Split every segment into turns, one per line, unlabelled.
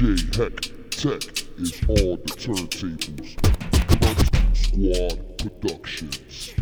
DJ Heck Tech is on the turntables. Production Squad Productions.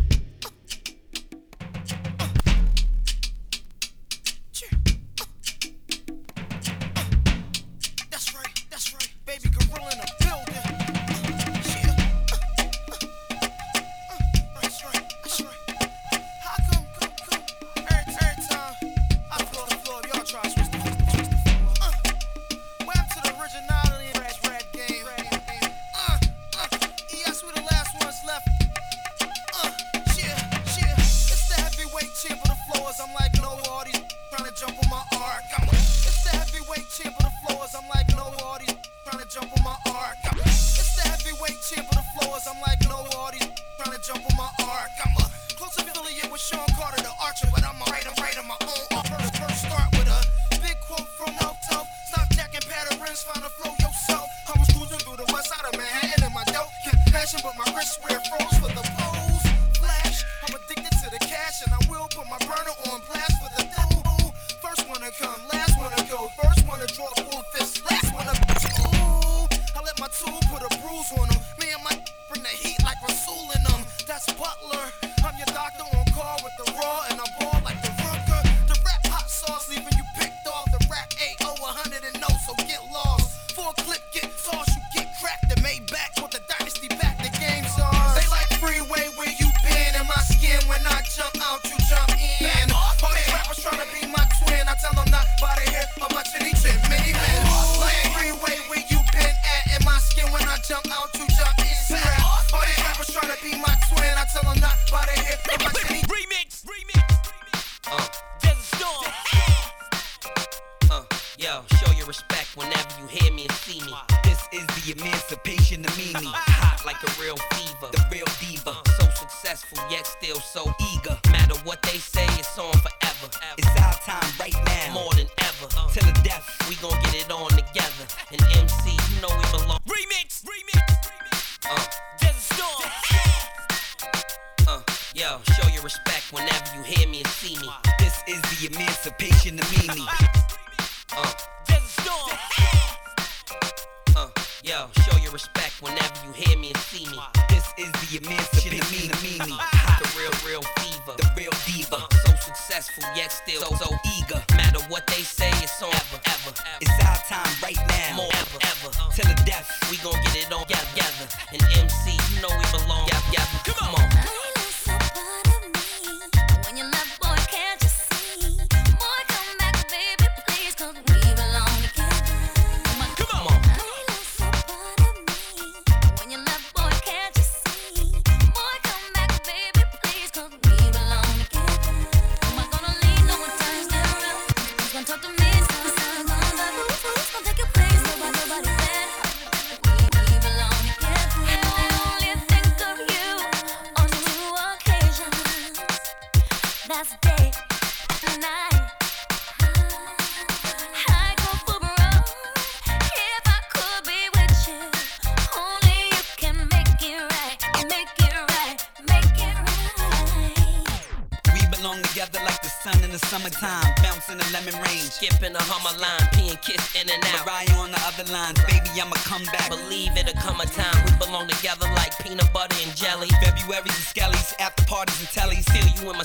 On my line, pee and
kiss in and out.
Mariah on the other lines, baby, I'ma come back.
Believe it'll come a time we belong together like peanut butter and jelly.
February's and skellies, after parties and tellies.
Feel you in my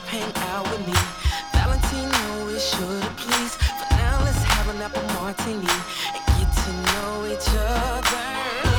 club, hang out with me. Valentino is sure to please. For now, let's have an apple martini and get to know each other.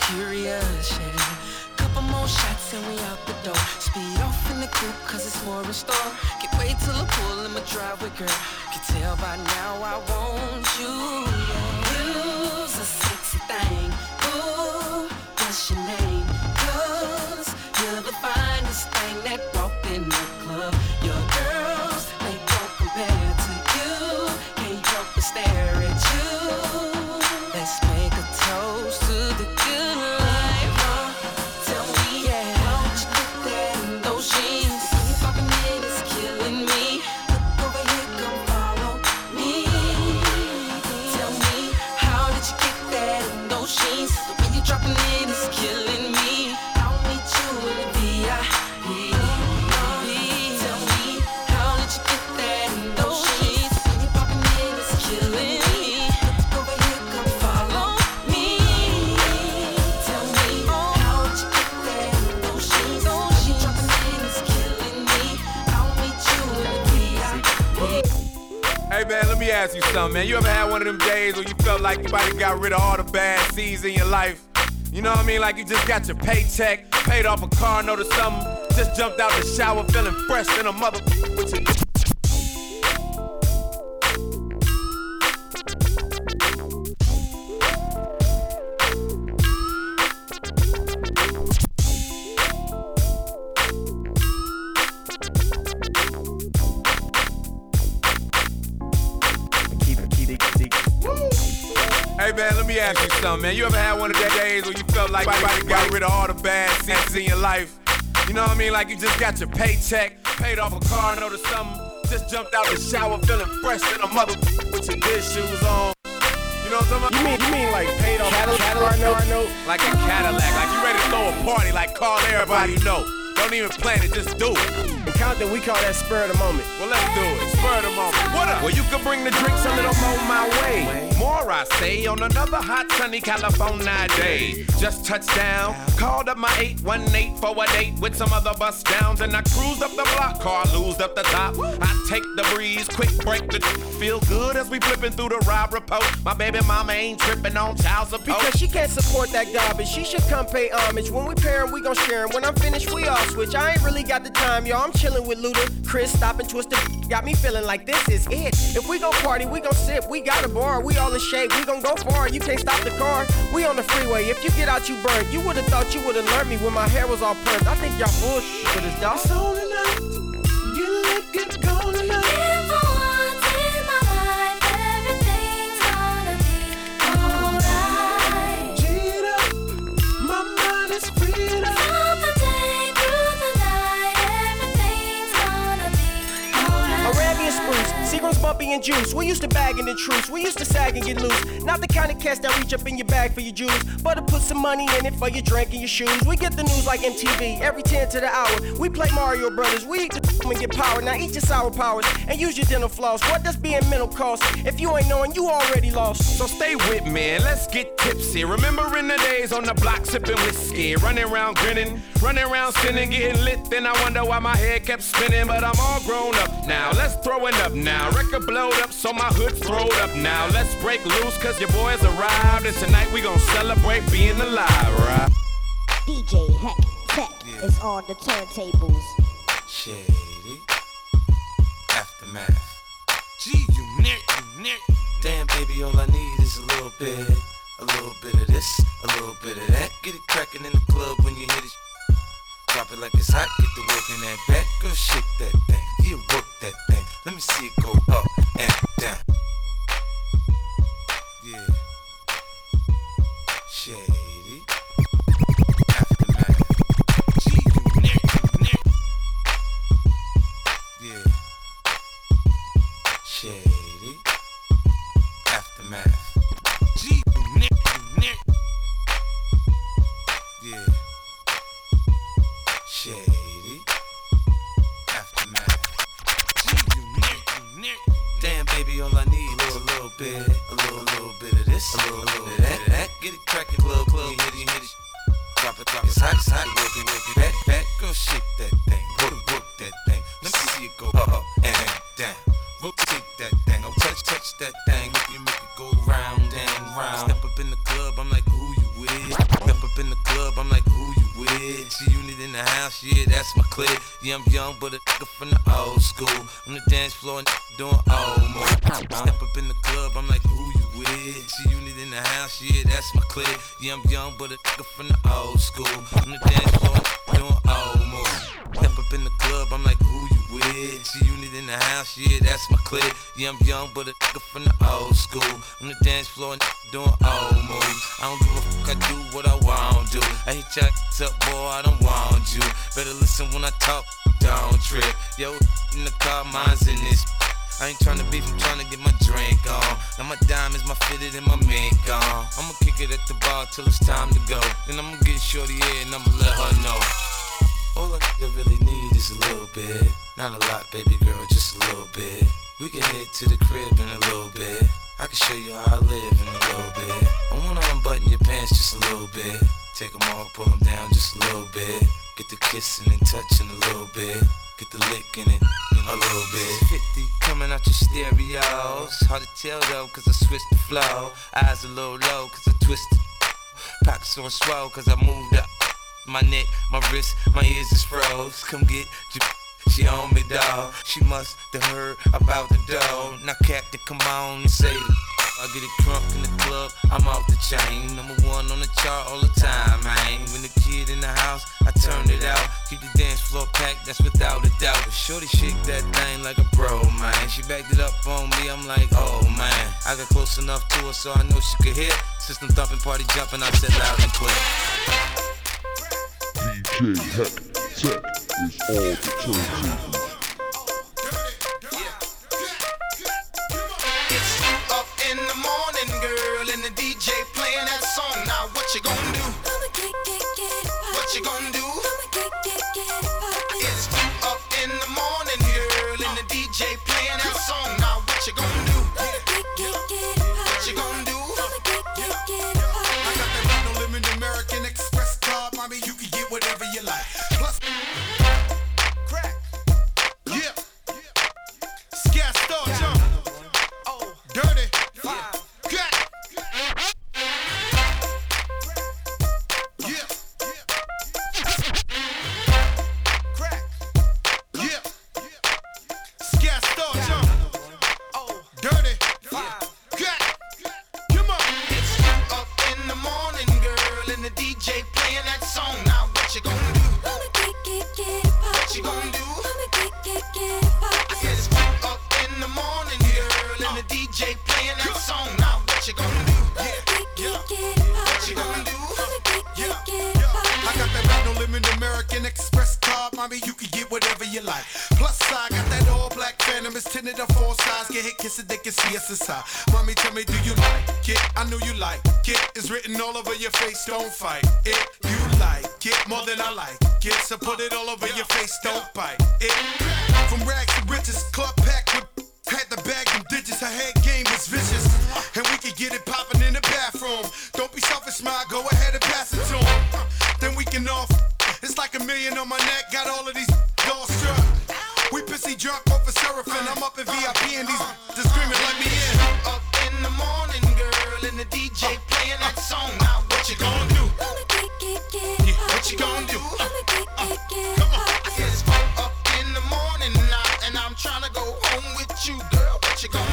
Curious, yeah. Couple more shots and we out the door. Speed off in the coupe cause it's more in store. Can't wait till I pull in my driveway, girl. Can tell by now I want you. You's a sexy thing. Ooh, what's your name? Cause you're the finest thing that
something, man. You ever had one of them days where you felt like you have got rid of all the bad seeds in your life? You know what I mean? Like you just got your paycheck, paid off a car note or something, just jumped out the shower feeling fresh in a mother with your ask you something, man. You ever had one of those days where you felt like somebody got rid of all the bad seeds in your life? You know what I mean? Like you just got your paycheck, paid off a car note or something, just jumped out the shower feeling fresh in a mother with your good shoes on. You know what I'm talking about?
You mean you mean like paid off Cadillac, Cadillac note?
Like a Cadillac, like you ready to throw a party, like call everybody you know. Don't even plan it, just do it.
In Compton, we call that spur of the moment.
Well, let's do it. Spur of the moment. What up? Well, you can bring the drinks a little more my way. More, I say, on another hot, sunny California day. Just touched down, called up my 818 for a date with some other bus downs, and I cruised up the block, car loosed up the top. I take the breeze, quick break the feel good as we flipping through the ride report. My baby mama ain't tripping on child support.
Because she can't support that garbage. She should come pay homage. When we pair 'em, we gon' share, share 'em. When I'm finished, we all switch. I ain't really got the time, y'all. I'm chillin' with Luda. Chris, stop and got me feeling like this is it. If we gon' party, we gon' sip. We got a bar, we all in shape. We gon' go far. You can't stop the car. We on the freeway. If you get out, you burn. You would've thought you would've learned me when my hair was all permed. I think y'all bullshit with us, dog.
If one's
spruce, bumpy and juice. We used to bag in the truce. We used to sag and get loose. Not the kind of cats that reach up in your bag for your juice, but to put some money in it for your drink and your shoes. We get the news like MTV every 10 to the hour. We play Mario Brothers. We eat the and get power. Now eat your sour powers and use your dental floss. What does being mental cost? If you ain't knowing, you already lost.
So stay with me and let's get tipsy. Remembering the days on the block sipping whiskey, running around grinning, running around sinning, getting lit. Then I wonder why my head kept spinning, but I'm all grown up now. Let's throw it up now. Record blowed up, so my hood throwed up now. Let's break loose, cause your boys arrived. And tonight we gon' celebrate being alive, right?
DJ Heck Tech is on the turntables.
Shady. Aftermath. Gee, you near, you near. Damn, baby, all I need is a little bit. A little bit of this, a little bit of that. Get it crackin' in the club when you hit it. Drop it like it's hot, get the work in that back. Girl, shake that thing. Yeah, work that thing. Let me see it go up and down. Bit, a little, little bit of this, a little, little bit of that, that. Get it crackin', club, club, you hit it, you hit it. Drop it, drop it, hot, it's hot, work it, work it, back, back, girl, shake that thing, work, work that thing. Let me see it go up, and down. Rotate that thing, oh touch, touch that thing, make it, make it go round and round. Step up in the club, I'm like, who you with? Step up in the club, I'm like, who you with? G unit in the house, yeah, that's my clique. Yeah, I'm young, but a nigga from the old school. On the dance floor, and doing old my. Yeah, I'm young, but a nigga from the old school. On the dance floor, doing old move. Step up in the club, I'm like, who you with? G unit in the house, yeah, that's my clique. Yeah, I'm young, but a nigga from the old school. On the dance floor, doing old moves. I don't give a fuck, I do what I want to. I hit your up, boy, I don't want you. Better listen when I talk, don't trip. Yo, in the car, mine's in this. I ain't tryna beef, I'm my diamonds, my fitted, and my mink on. I'ma kick it at the bar till it's time to go. Then I'ma get shorty here and I'ma let her know. All nigga really need is a little bit. Not a lot, baby girl, just a little bit. We can head to the crib in a little bit. I can show you how I live in a little bit. I wanna unbutton your pants just a little bit. Take them off, pull them down just a little bit. Get the kissing and touching a little bit. Get the licking it a little bit. 50 coming out your stereos. Hard to tell though, cause I switched the flow. Eyes a little low, cause I twisted. Pockets on swell, cause I moved up. My neck, my wrist, my ears is froze. Come get your. She on me, dawg. She must have heard about the dough. Now, Captain, come on and say. I get it crunk in the club, I'm off the chain. Number one on the chart all the time, man. When the kid in the house, I turn it out. Keep the dance floor packed, that's without a doubt. Shorty shake that thing like a bro, man. She backed it up on me, I'm like, oh man. I got close enough to her so I know she could hear. System thumping, party jumping, I said loud and clear.
DJ Heck Tech is all the turntables.
I Get hit, kiss it, they can see us inside. Mommy, tell me, do you like it? I know you like it. It's written all over your face. Don't fight it. You like it more than I like it. So put it all over your face. Don't bite it. From rags to riches, club packed with. Had to bag them digits, her head game was vicious. And we could get it poppin' in the bathroom. Don't be selfish, smile, go ahead and pass it to him. Then we can off. It's like a million on my neck, got all of these all struck. We pissy drunk off a seraphim. I'm up in VIP and these just screaming, let me in.
Up in the morning, girl, and the DJ playing that song. Now what you gonna do?
Yeah, what you gonna do?
Come on. I said it's up in the morning now, and I'm trying to go home with you, girl. What you gonna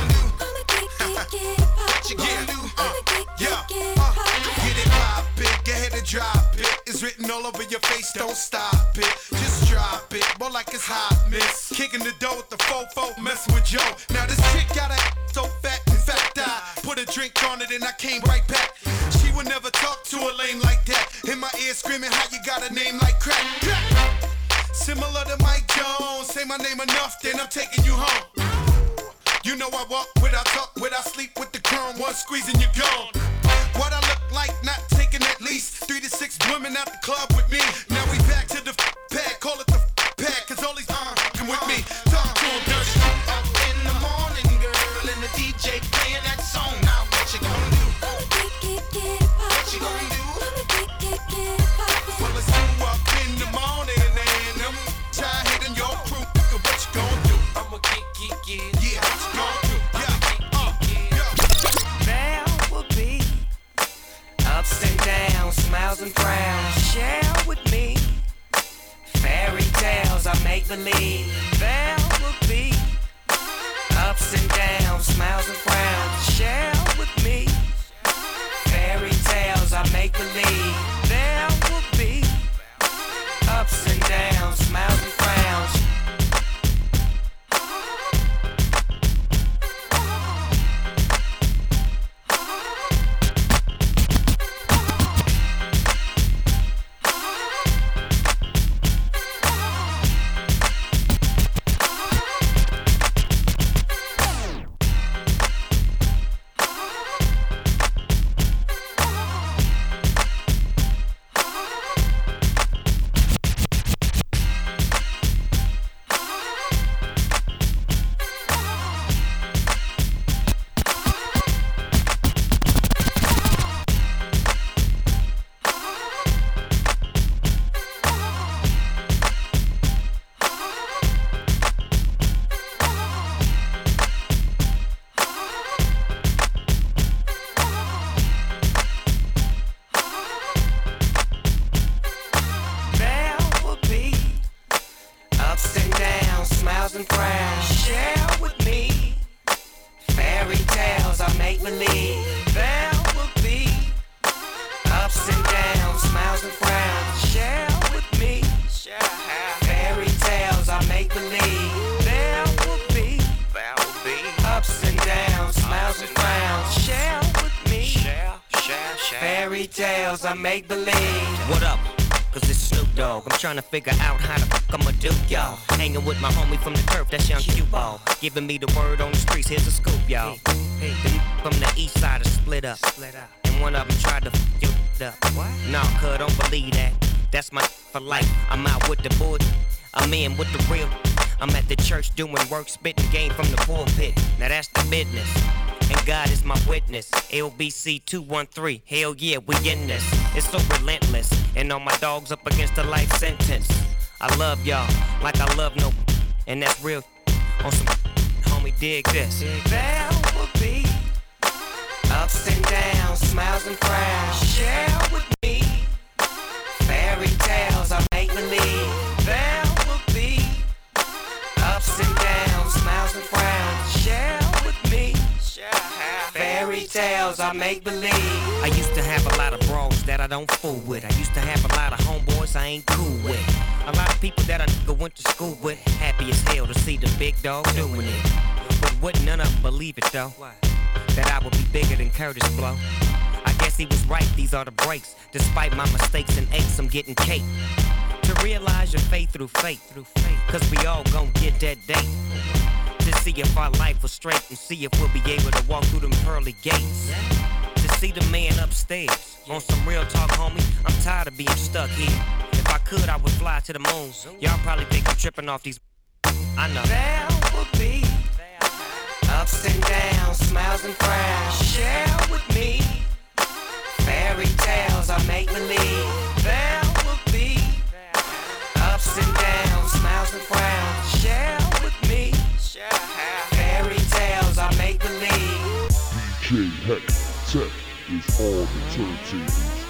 written all over your face, don't stop it. Just drop it, more like it's hot, miss. Kicking the door with the fofo, messing with Joe. Now this chick got a so fat, in fact I put a drink on it and I came right back. She would never talk to a lame like that. In my ear screaming, how you got a name like crack? crack. Similar to Mike Jones, say my name enough, then I'm taking you home. You know I walk without talk, without sleep with the chrome, one squeeze and you're gone. What I look like, not at least three to six women out the club with me. Now we back to the f- pad,
believe Giving me the word on the streets, here's a scoop, y'all. The n- from the east side is split up. And one of them tried to f you up. What? Nah, cuz don't believe that. That's my for life. I'm out with the boys. I'm in with the real. I'm at the church doing work, spitting game from the pulpit. Now that's the business. And God is my witness. LBC 213. Hell yeah, we in this. It's so relentless. And all my dogs up against a life sentence. I love y'all like I love no. And that's real. On some homie, dig this. There will be ups and downs, smiles and frowns. Share tales I make believe. I used to have a lot of bros that I don't fool with. I used to have a lot of homeboys I ain't cool with. A lot of people that I nigga went to school with. Happy as hell to see the big dog doing it. But wouldn't none of them believe it though? That I would be bigger than Kurtis Blow. I guess he was right, these are the breaks. Despite my mistakes and aches, I'm getting cake. To realize your faith through faith, through faith. Cause we all gon' get that date. See if our life was straight and see if we'll be able to walk through them pearly gates. To see the man upstairs. On some real talk, homie, I'm tired of being stuck here. If I could, I would fly to the moon. Y'all probably think I'm tripping off these. I know. There will be ups and downs, smiles and frowns. Share with me fairy tales I make believe. There will be ups and downs, smiles and frowns. Share with me fairy tales I make believe.
DJ Heck Tech is all the turntables.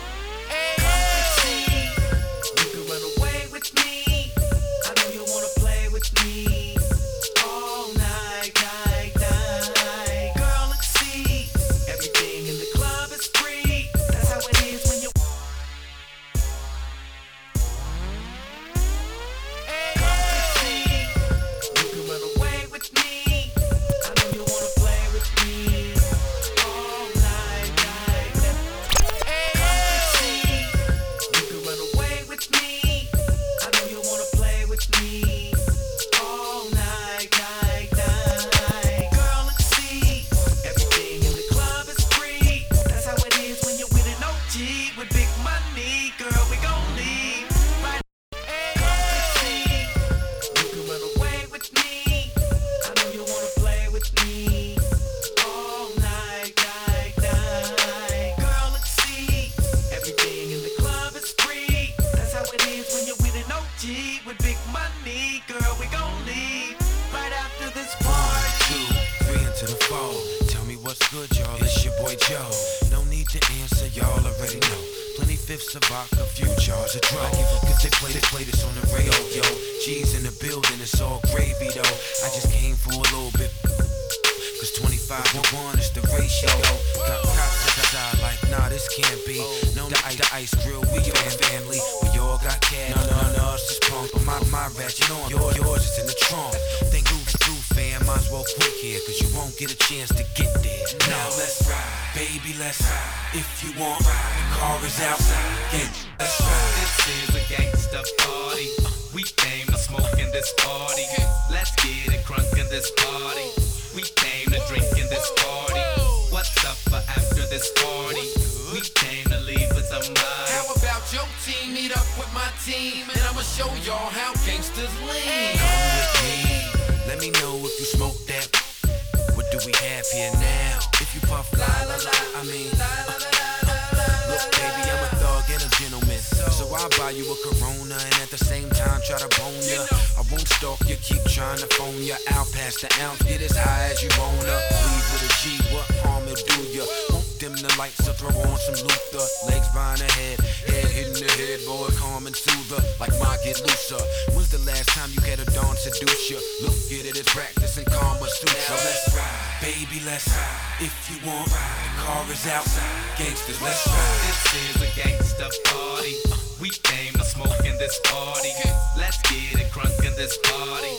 You
a Corona and at the same time try to bone ya. I won't stalk you, keep trying to phone ya. Out past the ounce, get as high as you wanna. Leave with a G, what harm it do ya? Won't dim the lights or throw on some Luther. Legs behind the head, head hitting the head, boy, calm and soother. Like my get looser. When's the last time you had a dawn seduce ya? Look at it as practice and karma suits ya. Let's ride, baby, let's ride. If you want, the car is outside. Gangsters, let's ride.
This is a gangsta party. Uh. We came to smoke in this party. Let's get it crunk in this party.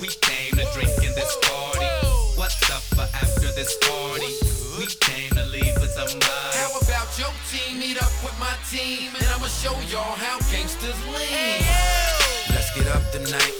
We came to drink in this party. What's up for after this party? We came to leave with some mind.
How about your team meet up with my team and I'ma show y'all how gangsters lean.
Let's get up tonight.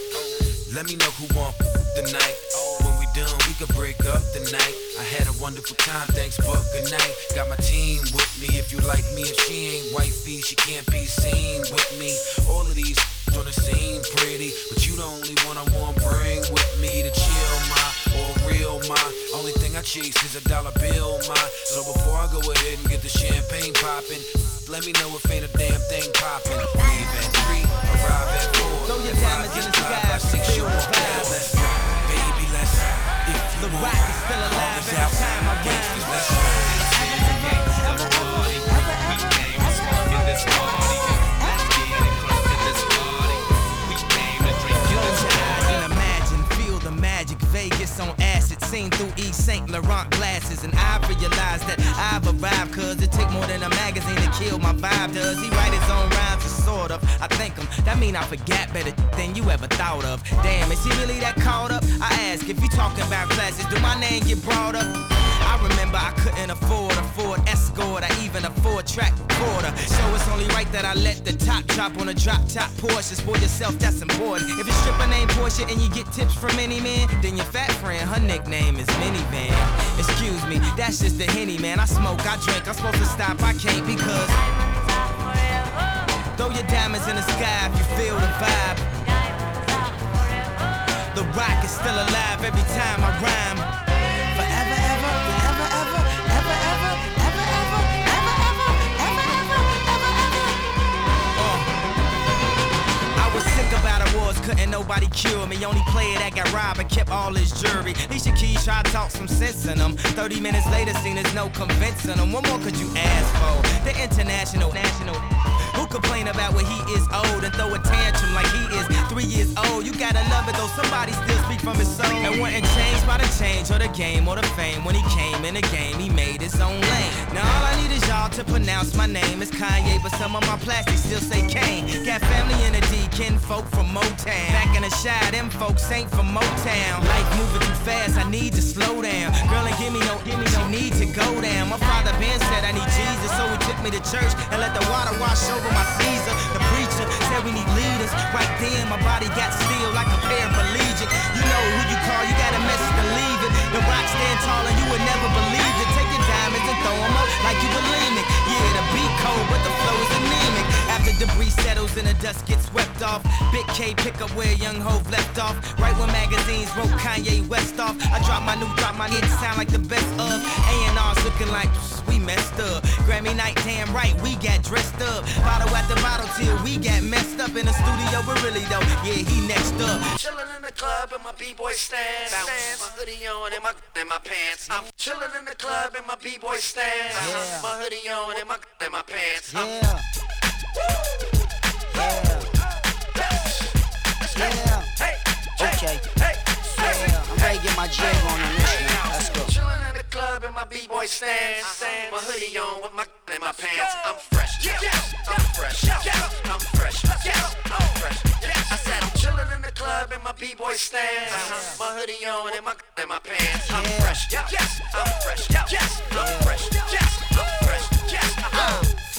Let me know who want the night done, we could break up tonight. I had a wonderful time, thanks, but good night. Got my team with me. If you like me, if she ain't wifey, she can't be seen with me. All of these on the scene pretty, but you the only one I want bring with me to chill, my or real, my. Only thing I chase is a dollar bill, my. So before I go ahead and get the champagne popping, let me know if ain't a damn thing popping. Leave at three, arrive at four.
Throw your diamonds in the
five,
sky,
six, you
feel the
won't
The rock is still alive every time I rhyme. Seen through Yves Saint Laurent glasses. And I realize that I've arrived, cause it take more than a magazine to kill my vibe. Does he write his own rhymes? Or sort of. I think him. That mean I forgot better than you ever thought of. Damn, is he really that caught up? I ask if you talking about classes, do my name get brought up? I remember I couldn't afford a Ford Escort or even a track quarter. So it's only right that I let the top drop on a drop top Porsche. For yourself, that's important. If your stripper name Portia and you get tips from any man, then your fat friend, her nickname is Minivan. Excuse me, that's just the henny man. I smoke, I drink, I'm supposed to stop, I can't because. Throw your diamonds in the sky if you feel the vibe. The rock is still alive every time I rhyme. Couldn't nobody cure me. Only player that got robbed and kept all his jewelry. Alicia Keys tried to talk some sense in them. 30 minutes later, seen there's no convincing them. What more could you ask for? The international, national. Who complain about when he is old and throw a tantrum like he is three years old? You gotta love it though, somebody still speak from his soul. And wasn't changed by the change or the game or the fame. When he came in the game, he made his own lane. Now all I need is y'all to pronounce my name is Kanye, but some of my plastics still say Kane. Got family in the D, kin folk from Motown. Back in the shy, them folks ain't from Motown. Life moving too fast, I need to slow down. Girl, and give me no, give me no need to go down. My father Ben said I need Jesus, so he took me to church and let the water wash over my Caesar. The preacher said we need leaders. Right then, my body got still like a paraplegic. You know who you call, you got a message to leave it. The rock stand tall and you would never believe it. Take your diamonds and throw 'em up like you bulimic. Yeah, the beat cold, but the flow is anemic. After debris settles and the dust gets swept off, Big K pick up where Young Hove left off. Right when magazines wrote Kanye West off, I drop my new, drop my hit, sound like the best of. A&R's looking like we messed up. Grammy night, damn right, we got dressed up. Bottle after bottle till we got messed up in the studio, but really though, yeah, he next up.
Chillin' in the club in my b-boy stance. My hoodie on and my and my pants. I'm chillin' in the club in my b-boy stance.
Yeah.
My hoodie on and my and my pants.
Yeah. Yeah.
B-boy stands, my hoodie on with my in my pants. I'm fresh, Yes, I'm fresh, Yes, I'm fresh, Yes. I said I'm chilling in the club in my b-boy stands, my hoodie on and my in my pants. I'm fresh, yeah, I'm fresh, yeah, I'm fresh, yeah, I'm fresh.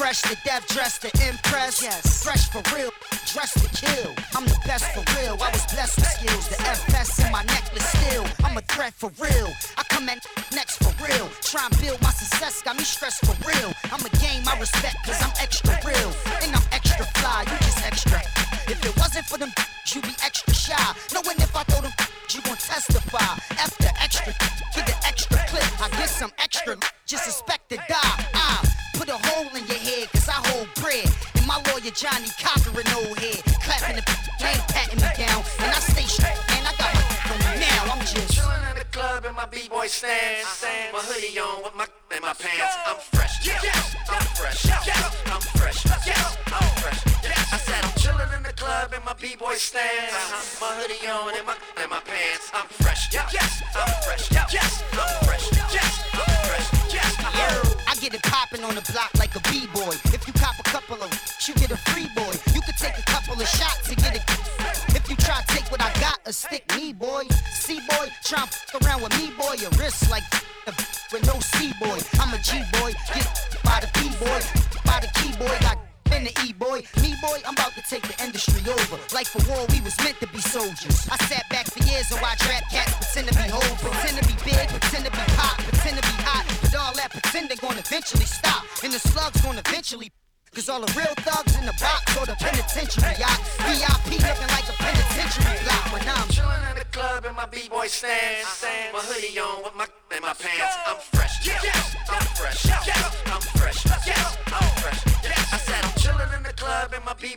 Fresh to death, dressed to impress. Yes. Fresh for real, dressed to kill. I'm the best for real. I was blessed with skills. The FS in my necklace still. I'm a threat for real.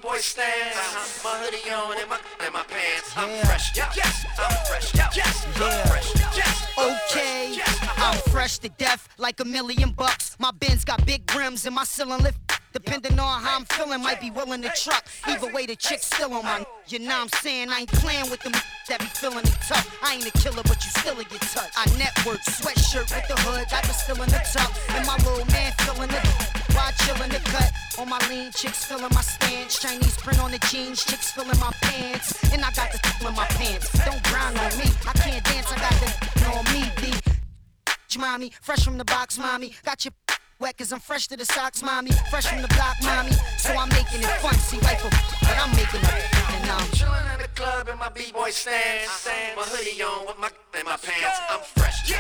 Club in my b-boy stand. My hoodie on and my in my pants. I'm fresh. yeah. yes, I'm fresh.
yeah I'm
fresh.
Okay, I'm fresh to death like a million bucks. My Benz got big rims and my ceiling lift. Depending on how I'm feeling, might be willing to truck. Either way, the chick's still on my. You know what I'm saying? I ain't playing with them that be feeling it tough. I ain't a killer, but you still a get touched. I network, sweatshirt with the hood, got the still in the tuck. And my little man feeling it. While chillin' the cut, on my lean chicks filling my stance. Chinese print on the jeans, chicks filling my pants. And I got the in my pants. Don't grind on me, I can't dance, I got the on me, B. Mommy, fresh from the box, mommy. Got your wet cause I'm fresh to the socks, mommy. Fresh from the block, mommy. So I'm making it fun, see life a but I'm making it and I'm
chillin' in the club in my b-boy stand. Uh-huh. My hoodie on with my in my pants. I'm fresh.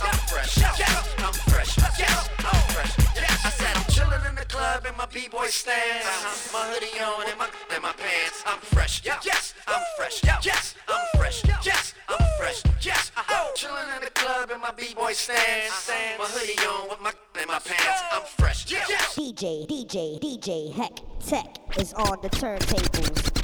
I'm fresh. I'm fresh. I'm fresh. I said I'm chillin' in the club in my b-boy stand. My hoodie on and my in my pants. I'm fresh. Yes, I'm fresh. Yes, I'm fresh. Yes, I'm fresh. Yes, I'm chillin' in the club in my b-boy stand. My hoodie on with my in my pants. I'm fresh. Yes.
DJ, DJ, DJ Heck Tech is on the turntables.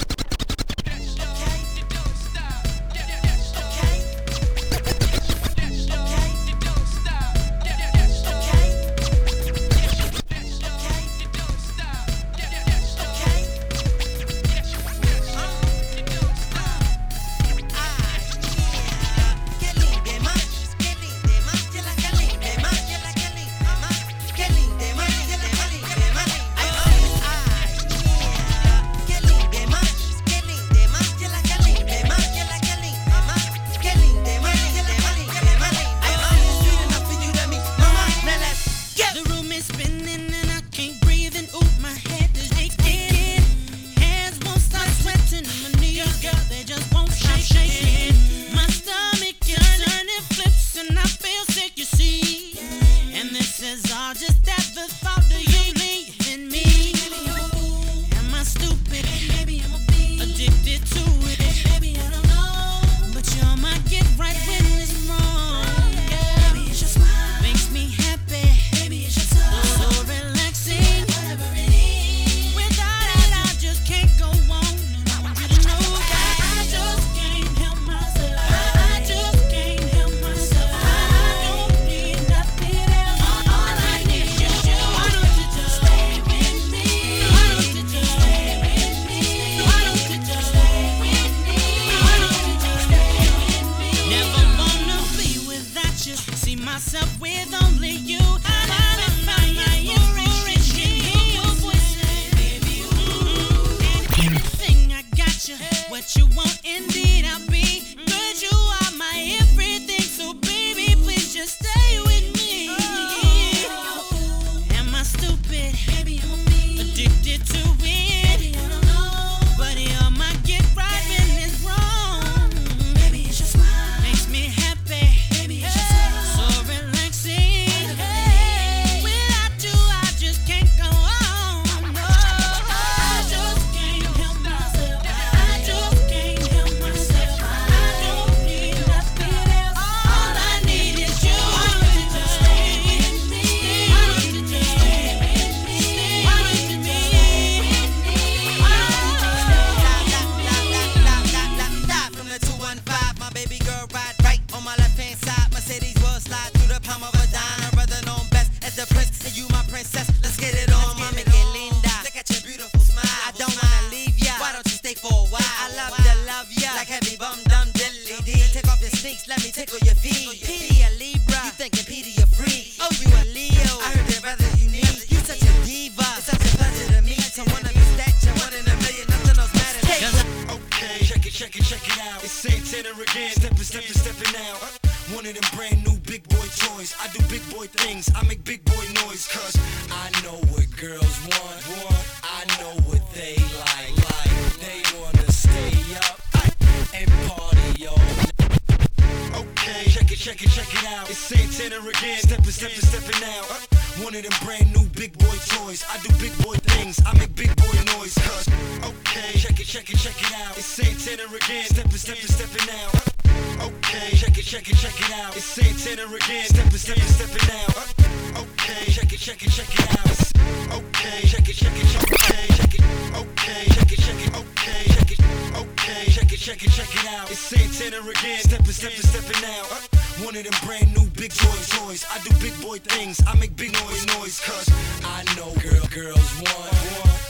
One
of them brand new big boy toys. I do big boy things, I make big boy noise. Cuz, okay, check it, check it, check it out. It's Santana again, Stepping, stepping, stepping out. Okay. Check it, check it, check it out. It's Santana again. Stepping, stepping, stepping out. Uh, okay. Check it, check it, check it out. Okay. Check it, check it, check it, check it. Okay. Check it, check it, okay. Check it, okay. Check it, check it, check it out. It's Santana again. Stepping, stepping, stepping out. Uh, one of them brand new big boy toys. I do big boy things. I make big noise, noise. Cause I know girl, girls want.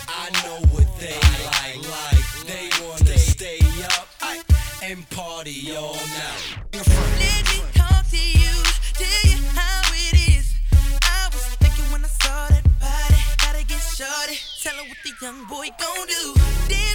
I know what they like. like and party all night.
Let me talk to you, tell you how it is. I was thinking when I saw that body, gotta get shorty. Tell her what the young boy gon' do.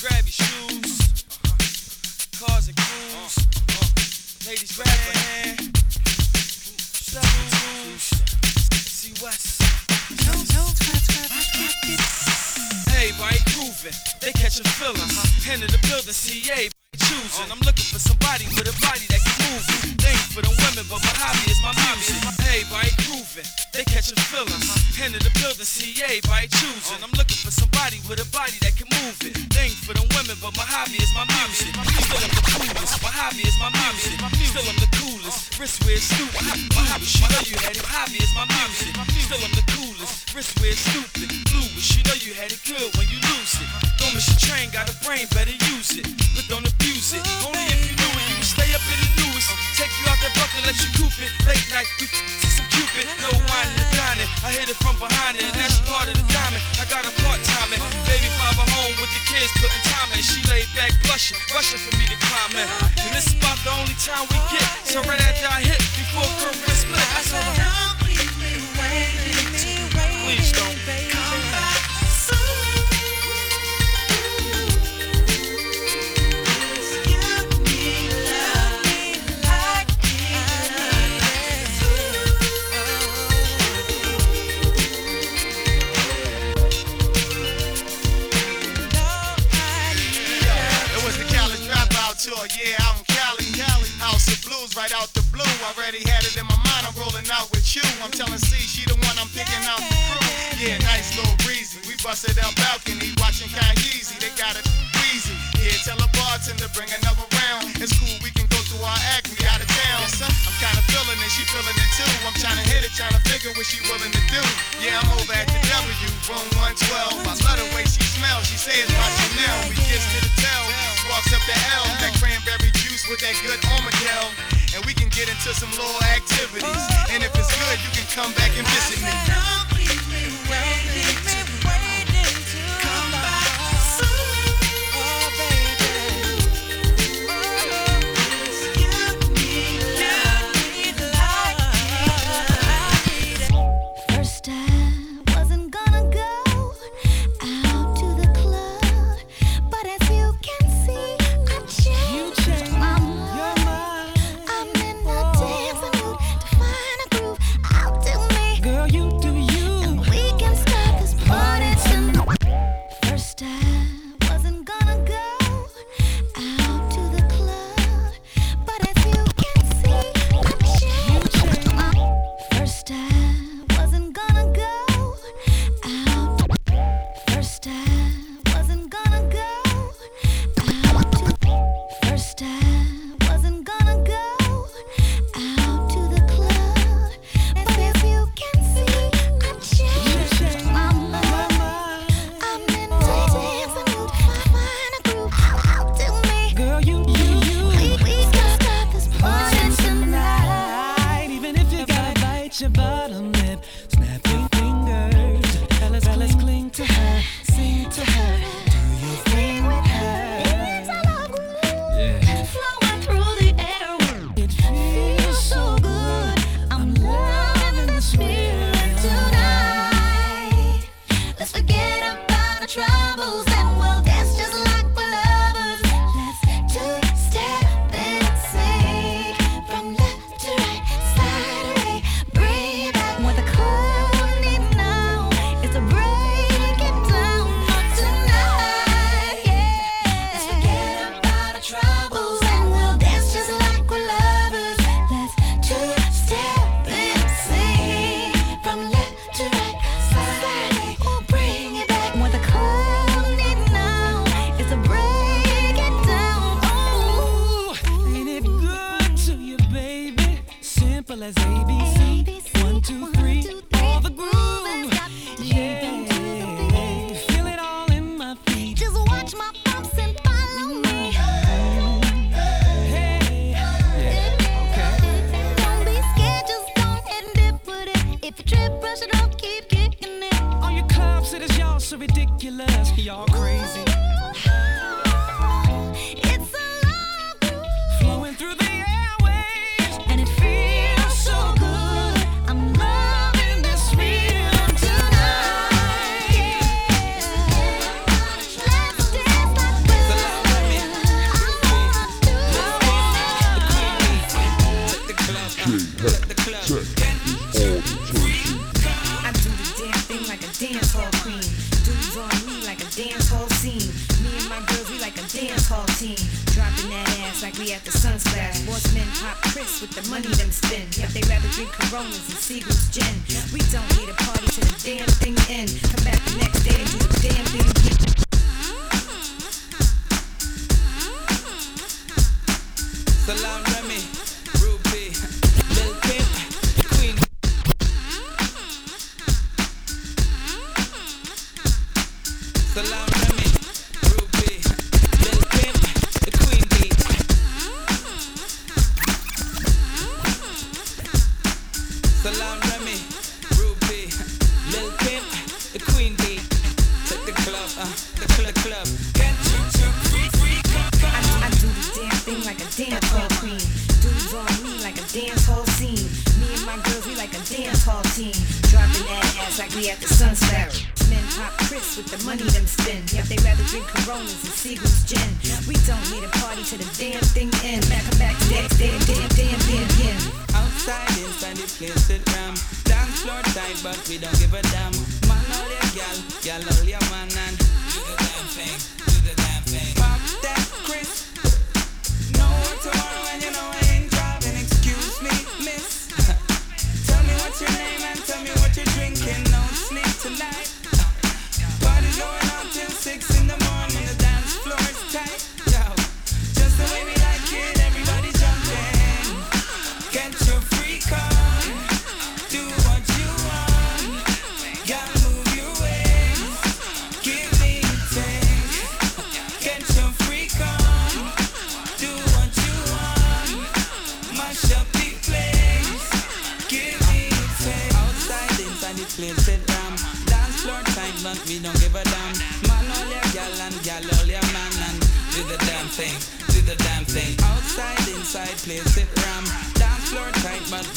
grab your shoes. Cars and crews.
Ladies, grab a hand. See what's.
No, no, Hey,
Everybody grooving, they catching feelings. Hand of the building, CA choosing. I'm looking for somebody with a body that can move. Thing for the
women, but my hobby is my music. Everybody grooving, they catching feelings. Hand of the building, CA by choosing. I'm hobby is my music. Still I'm the coolest. My hobby is my music. Still I'm the coolest. Wrist wear stupid. My hobby, you know you had it. Hobby is my music. Still I'm the coolest. Wrist wear stupid. Bluish, you know you had it good when you lose it. Don't miss your train, got a brain, better use it. But don't abuse it. Only if you knew it, you would stay up in the newest. Take you out that bucket, let you coop it. Late night, we some cupid. No wine in the dining. I hit it from behind it, that's part of the back blushing, rushing for me to climb in. And this is about the only time we get. So right after I hit, before career split, I saw
right out the blue. I already had it in my mind, I'm rolling out with you. I'm telling C, she the one I'm picking out the crew. Yeah, nice little breezy. We busted out balcony, watching Kanye. They got it easy. Yeah, tell a bartender, bring another round. It's cool, we can go through our act, we out of town. I'm kinda feeling it, she feeling it too. I'm trying to hit it, trying to figure what she willing to do. Yeah, I'm over at the W, room 112. I love the way she smells, she says my Chanel. We kiss to the tail, walks up the L. That cranberry juice with that good Omadel. And we can get into some little activities. And if it's good, you can come back and visit me.
Trip, brush it keep kicking it.
all your club it is y'all so ridiculous, y'all crazy. The
money them spend. Yep, they rather drink Coronas and Seagram's gin. We don't need a party till the damn thing end. Come back the next day and do the damn thing again. Coronas and Seagram's gin. We don't need a party till the damn thing. Back come back to that damn, damn, damn, damn, damn.
Outside, inside the place it ram. Dance floor tight, but we don't give a damn. Man all your gal, gal all your man and do the damn thing, do the damn thing. Pop that Chris. No work tomorrow and you know I ain't driving. Excuse me, miss. tell me what's your name and tell me what you're drinking. No sleep tonight.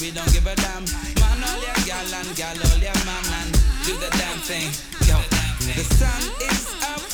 We don't give a damn. Man all your gal and gal all your man and do the damn thing. Yo, the sun is up.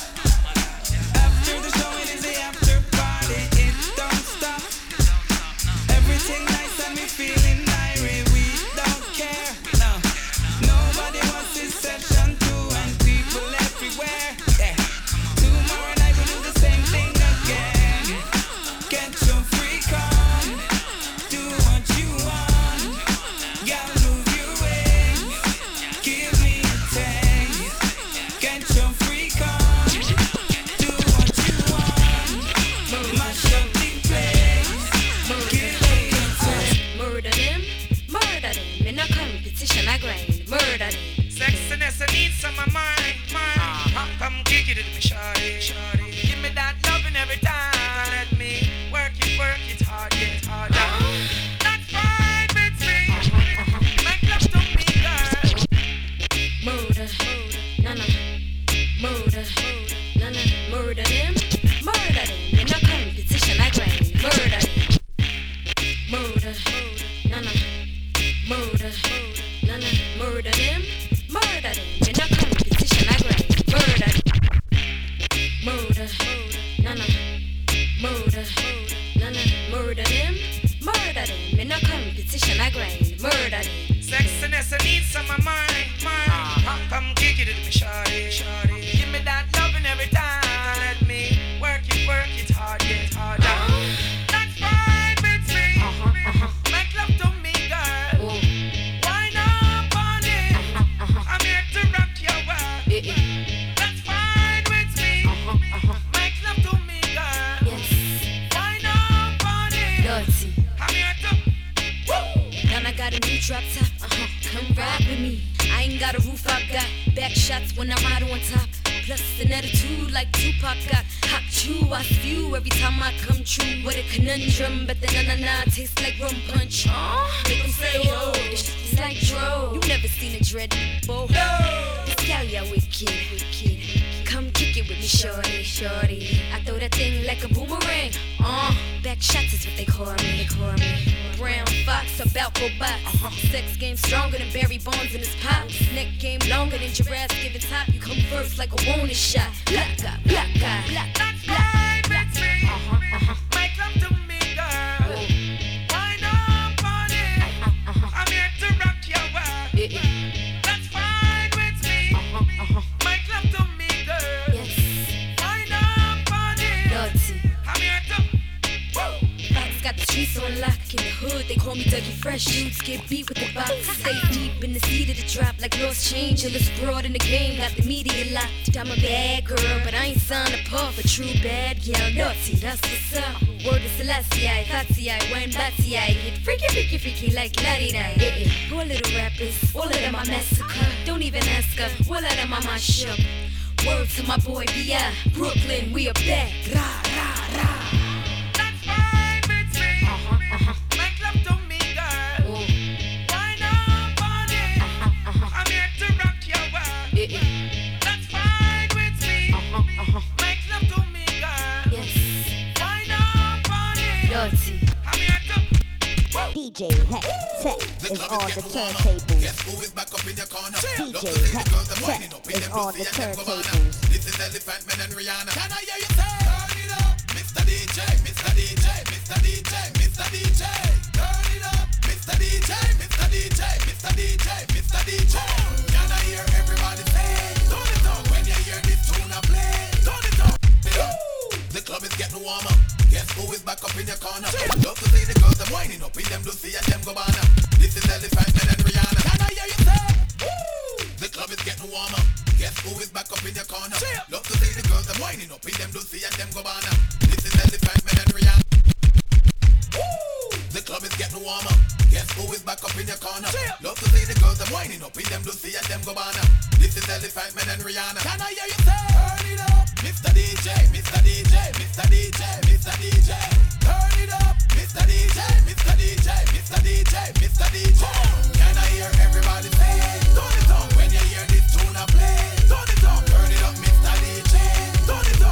When I ride on top. Plus an attitude like Tupac got. Hot chew, I spew every time I come true. What a conundrum, but the na na na tastes like rum punch. Uh, make 'em say, oh, it's like dro. You never seen a dread before. No. Gal, wicked, wicked. Come kick it with me, shorty, shorty. I throw that thing like a boomerang. Uh, back shots is what they call me, they call me. Brown fox, about go box. Sex game stronger than Barry Bonds in his pops. Neck game longer than giraffes giving top. You come first like a wanted shot. Black guy, black guy, black, black, call me Dougie Fresh. Dudes get beat with the box. Stay deep in the seat of the drop like lost change. Illest broad in the game, got the media locked. I'm a bad girl, but I ain't signed up for a true bad girl. Naughty, that's what's up. Word is Celestia, Fatia, when Batia. Get freaky, freaky, freaky like Laddie Night. Yeah. Poor little rappers, all of them are massacre. Don't even ask her, all of them are my shook. Word to my boy B.I. Brooklyn, we are back. Rah, rah, rah.
Buddy?
Naughty.
I'm here to.
DJ Heck Tech is on the turntables. DJ Hektek is on the turntables.
This is Elephant Man and Rihanna. Can I hear you say? Turn it up, Mr. DJ, Mr. DJ, Mr. DJ, Mr. DJ. Turn it up, Mr. DJ, Mr. DJ, Mr. DJ, Mr. DJ. Can I hear everybody say? Turn it up when you hear this tune I play. Turn it up. The club is getting warmer. Guess who is back up in your corner? Love to see the girls them winding up in them Dolce and them Gabbana. This is Elephant Man and Rihanna. Can I hear you say? Woo! The club is getting warmer. Guess who is back up in your corner? Love to see the girls them winding up in them Dolce and them Gabbana. This is Elephant Man and Rihanna. Woo! The club is getting warmer. Guess who is back up in your corner? Love to see the girls them winding up in them Dolce and them Gabbana. This is Elephant Man and Rihanna. Can I hear you say? Turn it up, Mr. DJ, Mr. DJ, Mr. DJ, Mr. DJ. Turn it up, Mr. DJ, Mr. DJ, Mr. DJ, Mr. DJ. Can I hear everybody say? Turn it up when you hear tune play. Turn it up, Mr. DJ. Turn it up.